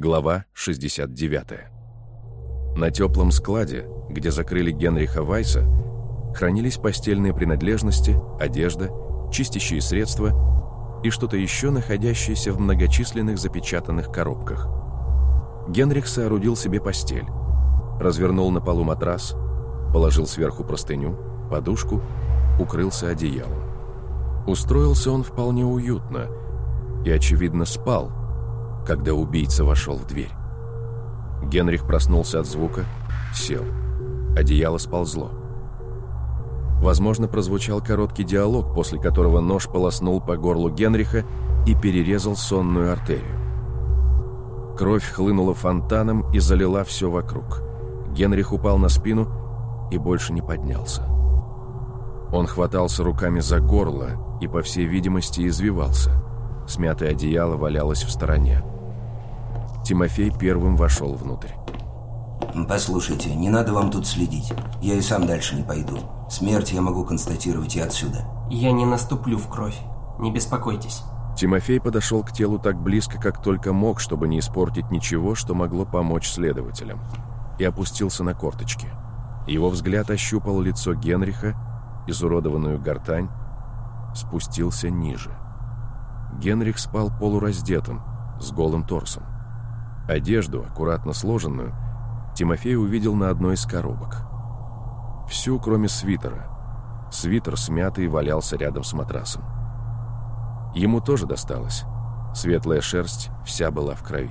Глава 69. На теплом складе, где закрыли Генриха Вайса, хранились постельные принадлежности, одежда, чистящие средства и что-то еще находящееся в многочисленных запечатанных коробках. Генрих соорудил себе постель, развернул на полу матрас, положил сверху простыню, подушку, укрылся одеялом. Устроился он вполне уютно и, очевидно, спал, когда убийца вошел в дверь. Генрих проснулся от звука, сел. Одеяло сползло. Возможно, прозвучал короткий диалог, после которого нож полоснул по горлу Генриха и перерезал сонную артерию. Кровь хлынула фонтаном и залила все вокруг. Генрих упал на спину и больше не поднялся. Он хватался руками за горло и, по всей видимости, извивался. Смятое одеяло валялось в стороне. Тимофей первым вошел внутрь. Послушайте, не надо вам тут следить. Я и сам дальше не пойду. Смерть я могу констатировать и отсюда. Я не наступлю в кровь. Не беспокойтесь. Тимофей подошел к телу так близко, как только мог, чтобы не испортить ничего, что могло помочь следователям, и опустился на корточки. Его взгляд ощупал лицо Генриха, изуродованную гортань, спустился ниже. Генрих спал полураздетым, с голым торсом. Одежду, аккуратно сложенную, Тимофей увидел на одной из коробок. Всю, кроме свитера. Свитер смятый валялся рядом с матрасом. Ему тоже досталось. Светлая шерсть вся была в крови.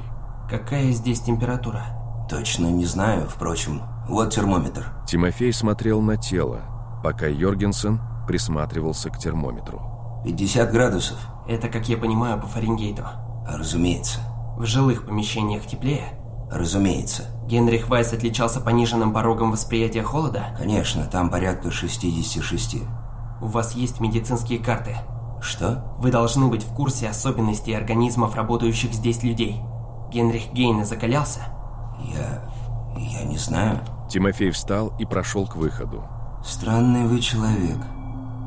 Какая здесь температура? Точно не знаю, впрочем. Вот термометр. Тимофей смотрел на тело, пока Йоргенсен присматривался к термометру. 50 градусов. Это, как я понимаю, по Фаренгейту. Разумеется. В жилых помещениях теплее? Разумеется. Генрих Вайс отличался пониженным порогом восприятия холода? Конечно, там порядка 66. У вас есть медицинские карты? Что? Вы должны быть в курсе особенностей организмов, работающих здесь людей. Генрих Гейне закалялся? Я... я не знаю. Тимофей встал и прошел к выходу. Странный вы человек.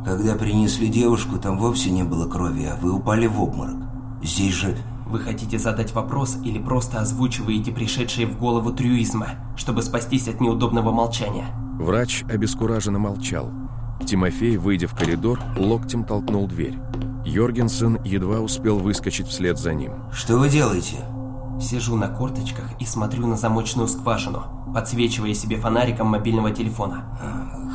Когда принесли девушку, там вовсе не было крови, а вы упали в обморок. Здесь же вы хотите задать вопрос или просто озвучиваете пришедшие в голову трюизма, чтобы спастись от неудобного молчания? Врач обескураженно молчал. Тимофей, выйдя в коридор, локтем толкнул дверь. Йоргенсен едва успел выскочить вслед за ним. «Что вы делаете?» Сижу на корточках и смотрю на замочную скважину, подсвечивая себе фонариком мобильного телефона.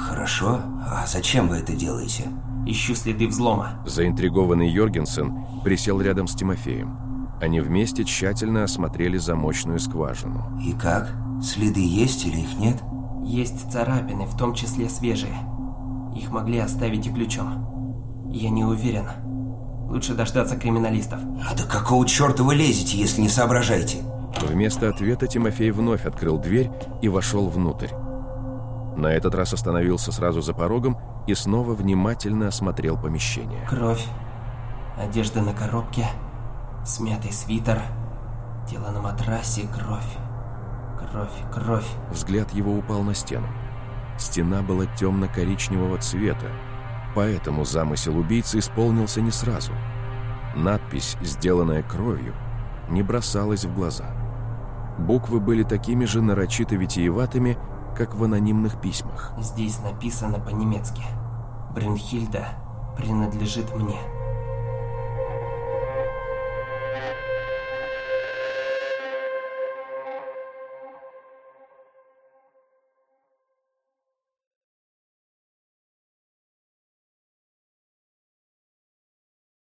«Хорошо. А зачем вы это делаете?» Ищу следы взлома. Заинтригованный Йоргенсен присел рядом с Тимофеем. Они вместе тщательно осмотрели замочную скважину. «И как? Следы есть или их нет?» «Есть царапины, в том числе свежие. Их могли оставить и ключом. Я не уверен. Лучше дождаться криминалистов». «Ну да какого черта вы лезете, если не соображаете?» Вместо ответа Тимофей вновь открыл дверь и вошел внутрь. На этот раз остановился сразу за порогом и снова внимательно осмотрел помещение. Кровь, одежда на коробке, Смятый свитер, тело на матрасе, кровь. Кровь, кровь. Взгляд его упал на стену. Стена была темно-коричневого цвета, поэтому замысел убийцы исполнился не сразу. Надпись, сделанная кровью, не бросалась в глаза. Буквы были такими же нарочито витиеватыми, как в анонимных письмах. Здесь написано по-немецки. Брюнхильда принадлежит мне.